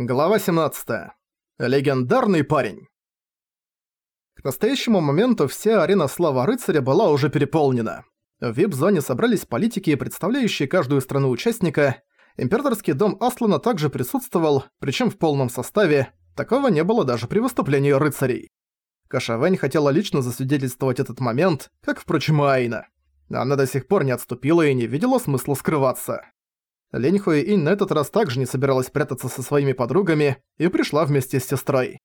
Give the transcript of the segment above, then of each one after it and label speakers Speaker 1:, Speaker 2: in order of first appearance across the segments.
Speaker 1: Глава 17. Легендарный парень. К настоящему моменту вся арена Слава Рыцаря была уже переполнена. В вип-зоне собрались политики, представляющие каждую страну участника. Императорский дом Аслана также присутствовал, причем в полном составе. Такого не было даже при выступлении рыцарей. Кашавэнь хотела лично засвидетельствовать этот момент, как, впрочем, и Айна. Она до сих пор не отступила и не видела смысла скрываться. Лень Хуэинь на этот раз также не собиралась прятаться со своими подругами и пришла вместе с сестрой.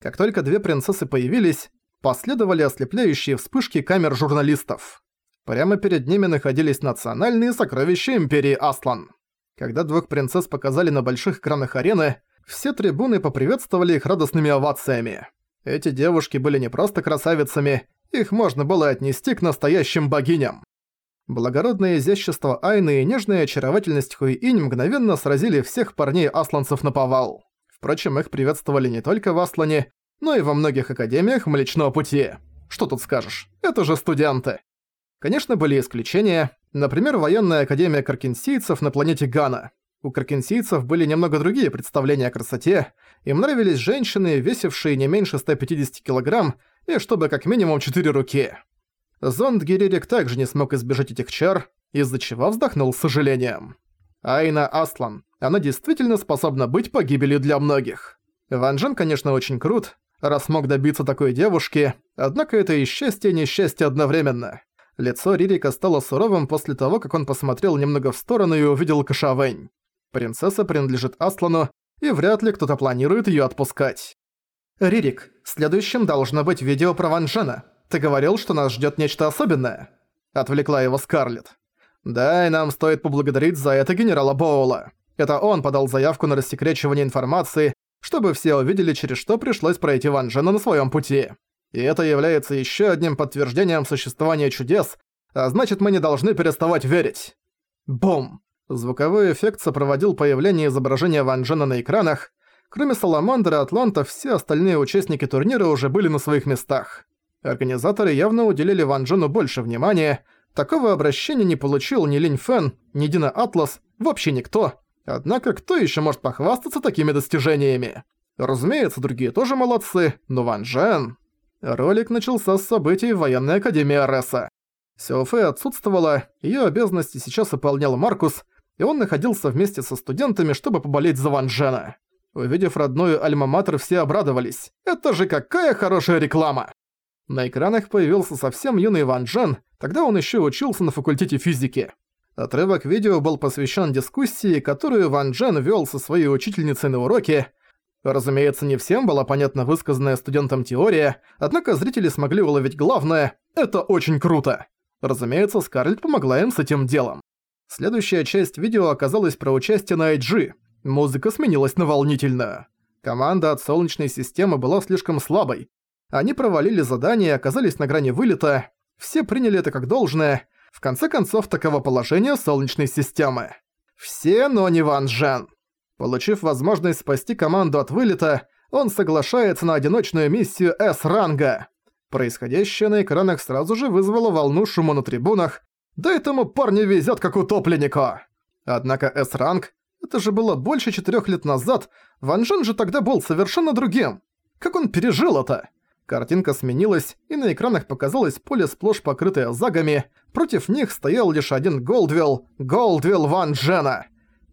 Speaker 1: Как только две принцессы появились, последовали ослепляющие вспышки камер журналистов. Прямо перед ними находились национальные сокровища Империи Аслан. Когда двух принцесс показали на больших экранах арены, все трибуны поприветствовали их радостными овациями. Эти девушки были не просто красавицами, их можно было отнести к настоящим богиням. Благородное изящество Айны и нежная очаровательность Хуи-Инь мгновенно сразили всех парней-асланцев на повал. Впрочем, их приветствовали не только в Аслане, но и во многих академиях Млечного Пути. Что тут скажешь, это же студенты. Конечно, были исключения, например, военная академия каркинсийцев на планете Гана. У каркинсийцев были немного другие представления о красоте, им нравились женщины, весившие не меньше 150 килограмм, и чтобы как минимум 4 руки. Зонд Гиририк также не смог избежать этих чар, из-за чего вздохнул с сожалением. Айна Аслан. Она действительно способна быть погибелью для многих. Ван Джен, конечно, очень крут, раз смог добиться такой девушки, однако это и счастье, и несчастье одновременно. Лицо Ририка стало суровым после того, как он посмотрел немного в сторону и увидел Кашавэнь. Принцесса принадлежит Аслану, и вряд ли кто-то планирует её отпускать. «Ририк, следующим должно быть видео про Ван Джена. «Ты говорил, что нас ждёт нечто особенное?» Отвлекла его Скарлетт. «Да, и нам стоит поблагодарить за это генерала Боула. Это он подал заявку на рассекречивание информации, чтобы все увидели, через что пришлось пройти Ван Джена на своём пути. И это является ещё одним подтверждением существования чудес, а значит мы не должны переставать верить». Бум! Звуковой эффект сопроводил появление изображения Ван Джена на экранах. Кроме Саламандра и Атланта, все остальные участники турнира уже были на своих местах. Организаторы явно уделили Ван Джену больше внимания. Такого обращения не получил ни Линь Фэн, ни Дина Атлас, вообще никто. Однако кто еще может похвастаться такими достижениями? Разумеется, другие тоже молодцы, но Ван Джен... Ролик начался с событий военной академии Ареса. Сяофэ отсутствовала, ее обязанности сейчас выполнял Маркус, и он находился вместе со студентами, чтобы поболеть за Ван Джена. Увидев родную Альма-Матер, все обрадовались. Это же какая хорошая реклама! На экранах появился совсем юный Ван Джен, тогда он еще учился на факультете физики. Отрывок видео был посвящен дискуссии, которую Ван Джен вел со своей учительницей на уроке. Разумеется, не всем была понятна высказанная студентам теория, однако зрители смогли уловить главное – это очень круто. Разумеется, Скарлетт помогла им с этим делом. Следующая часть видео оказалась про участие на IG. Музыка сменилась на волнительную. Команда от Солнечной системы была слишком слабой, они провалили задание оказались на грани вылета. Все приняли это как должное. В конце концов, таково положение Солнечной системы. Все, но не Ван Джен. Получив возможность спасти команду от вылета, он соглашается на одиночную миссию С-ранга. Происходящее на экранах сразу же вызвало волну шума на трибунах. Да этому парню везет как утопленнику. Однако С-ранг — это же было больше четырех лет назад, Ван Джен же тогда был совершенно другим. Как он пережил это? Картинка сменилась, и на экранах показалось поле сплошь покрытое загами. Против них стоял лишь один Голдвилл – Голдвилл Ван Джена.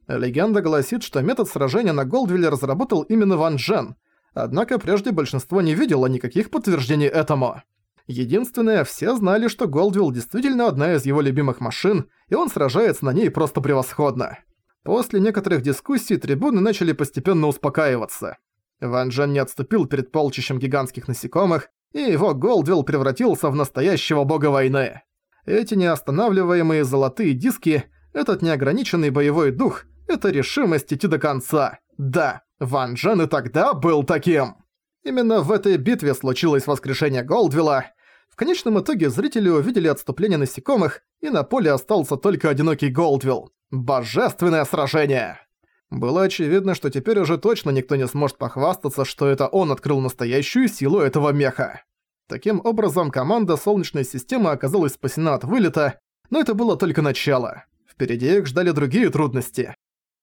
Speaker 1: Легенда гласит, что метод сражения на Голдвилле разработал именно Ван Джен. Однако прежде большинство не видело никаких подтверждений этому. Единственное, все знали, что Голдвилл действительно одна из его любимых машин, и он сражается на ней просто превосходно. После некоторых дискуссий трибуны начали постепенно успокаиваться. Ван Джен не отступил перед полчищем гигантских насекомых, и его Голдвилл превратился в настоящего бога войны. Эти неостанавливаемые золотые диски, этот неограниченный боевой дух, это решимость идти до конца. Да, Ван Джен и тогда был таким. Именно в этой битве случилось воскрешение Голдвилла. В конечном итоге зрители увидели отступление насекомых, и на поле остался только одинокий Голдвилл. Божественное сражение! Было очевидно, что теперь уже точно никто не сможет похвастаться, что это он открыл настоящую силу этого меха. Таким образом, команда Солнечной системы оказалась спасена от вылета, но это было только начало. Впереди их ждали другие трудности.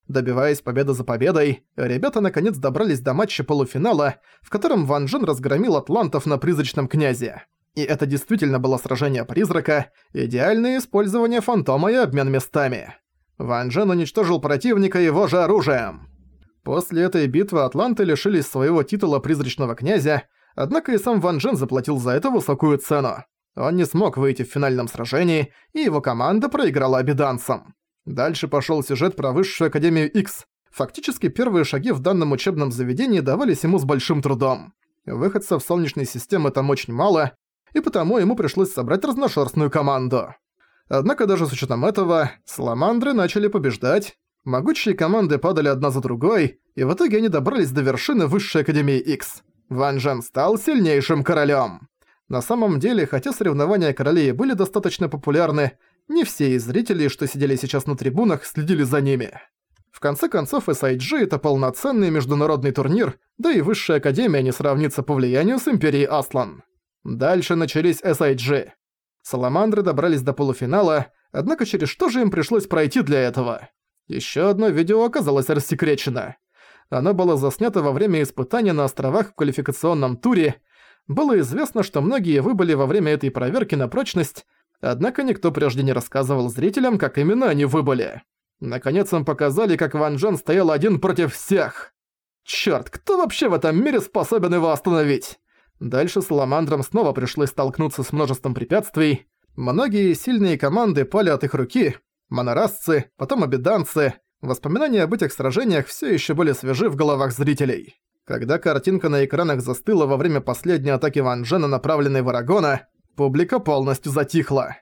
Speaker 1: Добиваясь победы за победой, ребята наконец добрались до матча полуфинала, в котором Ван Джен разгромил атлантов на призрачном князе. И это действительно было сражение призрака, идеальное использование фантома и обмен местами. Ван Джен уничтожил противника его же оружием. После этой битвы атланты лишились своего титула призрачного князя, однако и сам Ван Джен заплатил за это высокую цену. Он не смог выйти в финальном сражении, и его команда проиграла обиданцам. Дальше пошёл сюжет про Высшую Академию X. Фактически первые шаги в данном учебном заведении давались ему с большим трудом. Выходцев Солнечной системы там очень мало, и потому ему пришлось собрать разношерстную команду. Однако даже с учетом этого, Саламандры начали побеждать, могучие команды падали одна за другой, и в итоге они добрались до вершины Высшей Академии X. Ван Джен стал сильнейшим королем. На самом деле, хотя соревнования королей были достаточно популярны, не все из зрителей, что сидели сейчас на трибунах, следили за ними. В конце концов, SIG — это полноценный международный турнир, да и Высшая Академия не сравнится по влиянию с Империей Аслан. Дальше начались SIG. Саламандры добрались до полуфинала, однако через что же им пришлось пройти для этого? Ещё одно видео оказалось рассекречено. Оно было заснято во время испытания на островах в квалификационном туре. Было известно, что многие выбыли во время этой проверки на прочность, Однако никто прежде не рассказывал зрителям, как именно они выбыли. Наконец им показали, как Ван Джен стоял один против всех. Чёрт, кто вообще в этом мире способен его остановить? Дальше Саламандрам снова пришлось столкнуться с множеством препятствий. Многие сильные команды пали от их руки. Монорасцы, потом обиданцы. Воспоминания об этих сражениях все еще были свежи в головах зрителей. Когда картинка на экранах застыла во время последней атаки Ван Джена, направленной в Арагона, Публика полностью затихла.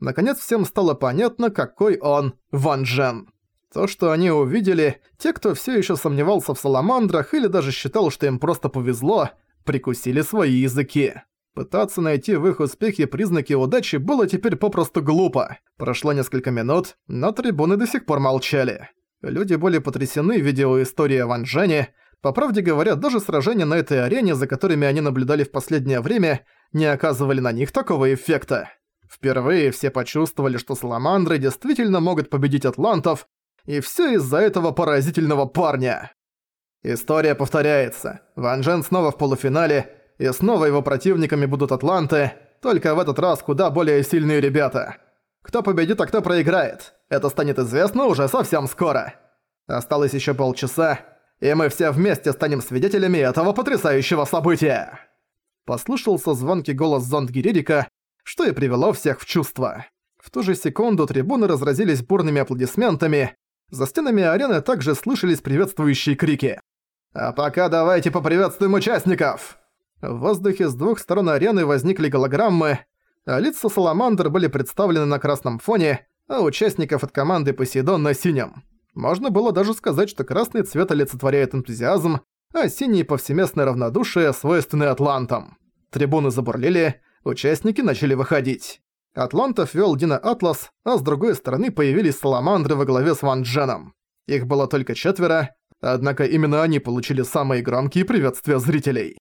Speaker 1: Наконец всем стало понятно, какой он Ван Джен. То, что они увидели, те, кто все еще сомневался в саламандрах или даже считал, что им просто повезло, прикусили свои языки. Пытаться найти в их успехе признаки удачи было теперь попросту глупо. Прошло несколько минут, но трибуны до сих пор молчали. Люди были потрясены видеоисторией о Ван Джене, по правде говоря, даже сражения на этой арене, за которыми они наблюдали в последнее время, не оказывали на них такого эффекта. Впервые все почувствовали, что саламандры действительно могут победить атлантов, и всё из-за этого поразительного парня. История повторяется. Ван Джен снова в полуфинале, и снова его противниками будут атланты, только в этот раз куда более сильные ребята. Кто победит, а кто проиграет. Это станет известно уже совсем скоро. Осталось ещё полчаса, и мы все вместе станем свидетелями этого потрясающего события!» Послышался звонкий голос Зондгиририка, что и привело всех в чувство. В ту же секунду трибуны разразились бурными аплодисментами, за стенами арены также слышались приветствующие крики. «А пока давайте поприветствуем участников!» В воздухе с двух сторон арены возникли голограммы, а лица Саламандр были представлены на красном фоне, а участников от команды Посейдон на синем. Можно было даже сказать, что красный цвет олицетворяет энтузиазм, а синий – повсеместное равнодушие, свойственное атлантам. Трибуны забурлили, участники начали выходить. Атлантов вел Дина Атлас, а с другой стороны появились саламандры во главе с Ван Дженом. Их было только четверо, однако именно они получили самые громкие приветствия зрителей.